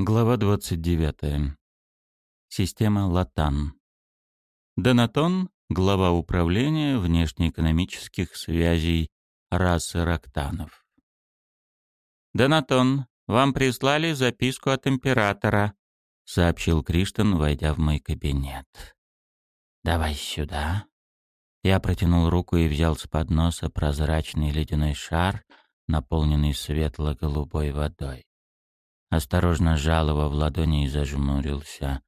Глава 29. Система Латан. Донатон, глава управления внешнеэкономических связей расы Рактанов. «Донатон, вам прислали записку от императора», — сообщил Криштан, войдя в мой кабинет. «Давай сюда». Я протянул руку и взял с подноса прозрачный ледяной шар, наполненный светло-голубой водой осторожно его в ладони и зажмурился.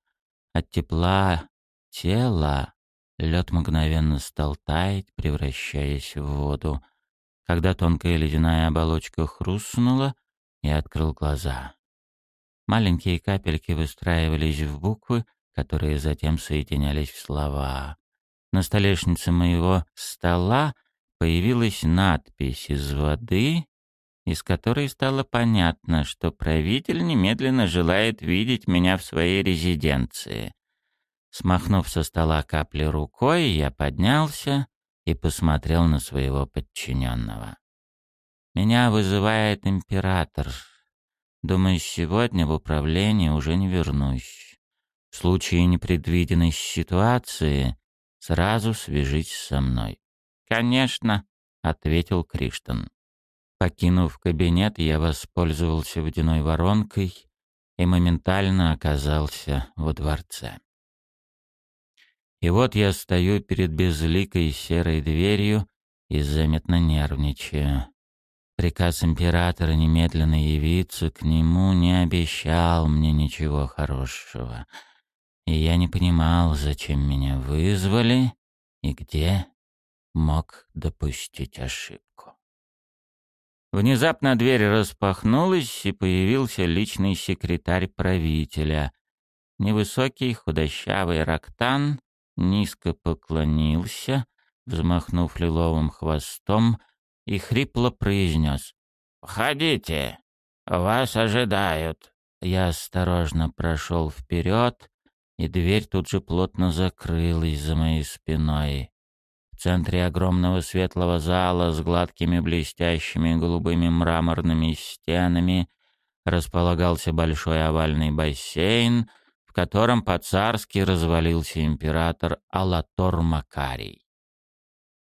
От тепла тела лед мгновенно стал таять, превращаясь в воду. Когда тонкая ледяная оболочка хрустнула, я открыл глаза. Маленькие капельки выстраивались в буквы, которые затем соединялись в слова. На столешнице моего стола появилась надпись из воды из которой стало понятно, что правитель немедленно желает видеть меня в своей резиденции. Смахнув со стола капли рукой, я поднялся и посмотрел на своего подчиненного. «Меня вызывает император. Думаю, сегодня в управление уже не вернусь. В случае непредвиденной ситуации сразу свяжись со мной». «Конечно», — ответил Криштон. Покинув кабинет, я воспользовался водяной воронкой и моментально оказался во дворце. И вот я стою перед безликой серой дверью и заметно нервничаю. Приказ императора немедленно явиться к нему не обещал мне ничего хорошего. И я не понимал, зачем меня вызвали и где мог допустить ошибку. Внезапно дверь распахнулась, и появился личный секретарь правителя. Невысокий, худощавый Рактан низко поклонился, взмахнув лиловым хвостом, и хрипло произнес «Входите, вас ожидают». Я осторожно прошел вперед, и дверь тут же плотно закрылась за моей спиной. Центре огромного светлого зала с гладкими блестящими голубыми мраморными стенами располагался большой овальный бассейн, в котором по-царски развалился император Алатор Макарий.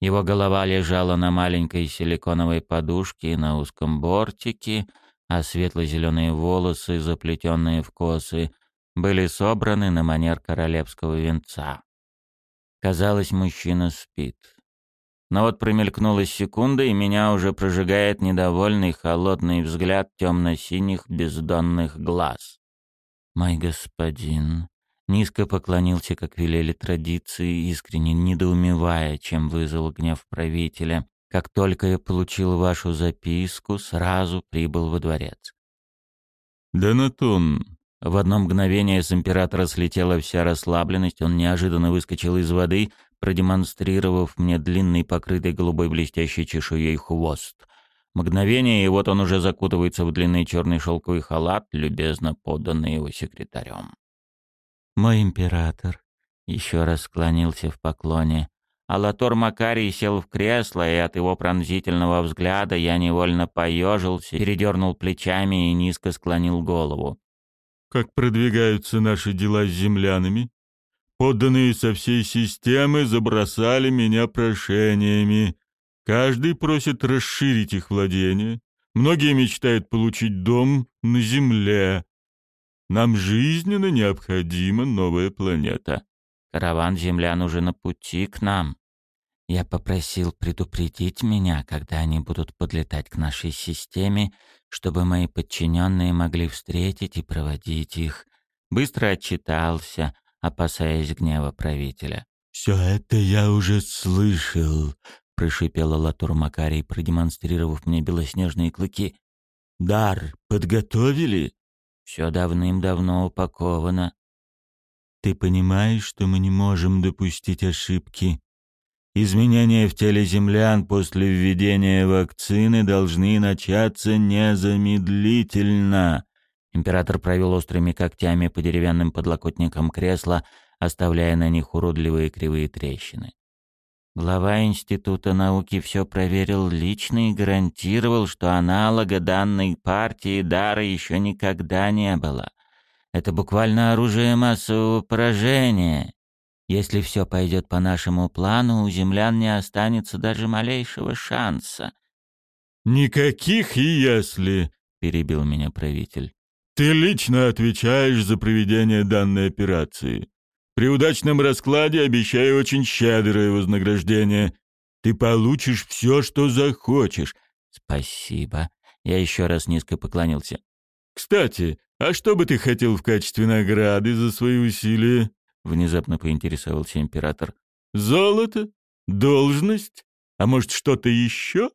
Его голова лежала на маленькой силиконовой подушке на узком бортике, а светло-зеленые волосы, заплетенные в косы, были собраны на манер королевского венца. Казалось, мужчина спит. Но вот промелькнула секунда, и меня уже прожигает недовольный холодный взгляд темно-синих бездонных глаз. «Мой господин», низко поклонился, как велели традиции, искренне недоумевая, чем вызвал гнев правителя. «Как только я получил вашу записку, сразу прибыл во дворец». «Донатон, в одно мгновение с императора слетела вся расслабленность, он неожиданно выскочил из воды, продемонстрировав мне длинный, покрытый голубой блестящей чешуей хвост. Мгновение, и вот он уже закутывается в длинный черный шелковый халат, любезно поданный его секретарем. «Мой император», — еще раз склонился в поклоне. Алатор Макарий сел в кресло, и от его пронзительного взгляда я невольно поежился, передернул плечами и низко склонил голову. Как продвигаются наши дела с землянами? Подданные со всей системы забросали меня прошениями. Каждый просит расширить их владение. Многие мечтают получить дом на Земле. Нам жизненно необходима новая планета. Караван землян уже на пути к нам. Я попросил предупредить меня, когда они будут подлетать к нашей системе, чтобы мои подчиненные могли встретить и проводить их. Быстро отчитался, опасаясь гнева правителя. «Все это я уже слышал», — прошипела Латур Макарий, продемонстрировав мне белоснежные клыки. «Дар подготовили?» «Все давным-давно упаковано». «Ты понимаешь, что мы не можем допустить ошибки?» Изменения в теле землян после введения вакцины должны начаться незамедлительно. Император провел острыми когтями по деревянным подлокотникам кресла, оставляя на них уродливые кривые трещины. Глава Института науки все проверил лично и гарантировал, что аналога данной партии дара еще никогда не было. Это буквально оружие массового поражения. Если все пойдет по нашему плану, у землян не останется даже малейшего шанса. «Никаких и если», — перебил меня правитель. «Ты лично отвечаешь за проведение данной операции. При удачном раскладе обещаю очень щедрое вознаграждение. Ты получишь все, что захочешь». «Спасибо». Я еще раз низко поклонился. «Кстати, а что бы ты хотел в качестве награды за свои усилия?» Внезапно поинтересовался император. «Золото? Должность? А может, что-то еще?»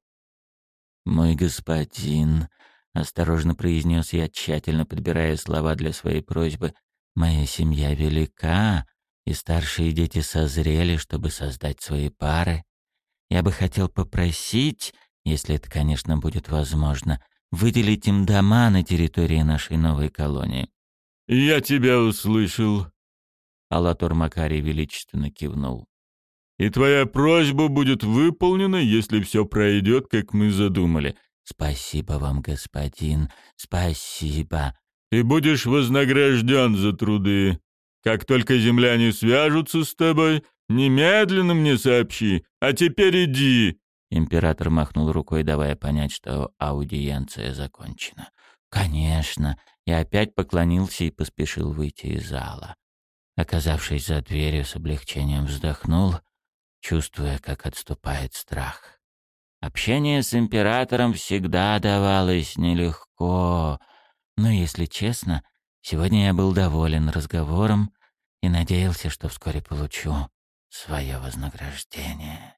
«Мой господин», — осторожно произнес я, тщательно подбирая слова для своей просьбы, «моя семья велика, и старшие дети созрели, чтобы создать свои пары. Я бы хотел попросить, если это, конечно, будет возможно, выделить им дома на территории нашей новой колонии». «Я тебя услышал», — Алатор Макарий величественно кивнул. И твоя просьба будет выполнена, если все пройдет, как мы задумали. Спасибо вам, господин, спасибо. Ты будешь вознагражден за труды. Как только земляне свяжутся с тобой, немедленно мне сообщи. А теперь иди. Император махнул рукой, давая понять, что аудиенция закончена. Конечно. Я опять поклонился и поспешил выйти из зала. Оказавшись за дверью, с облегчением вздохнул чувствуя, как отступает страх. Общение с императором всегда давалось нелегко, но, если честно, сегодня я был доволен разговором и надеялся, что вскоре получу свое вознаграждение.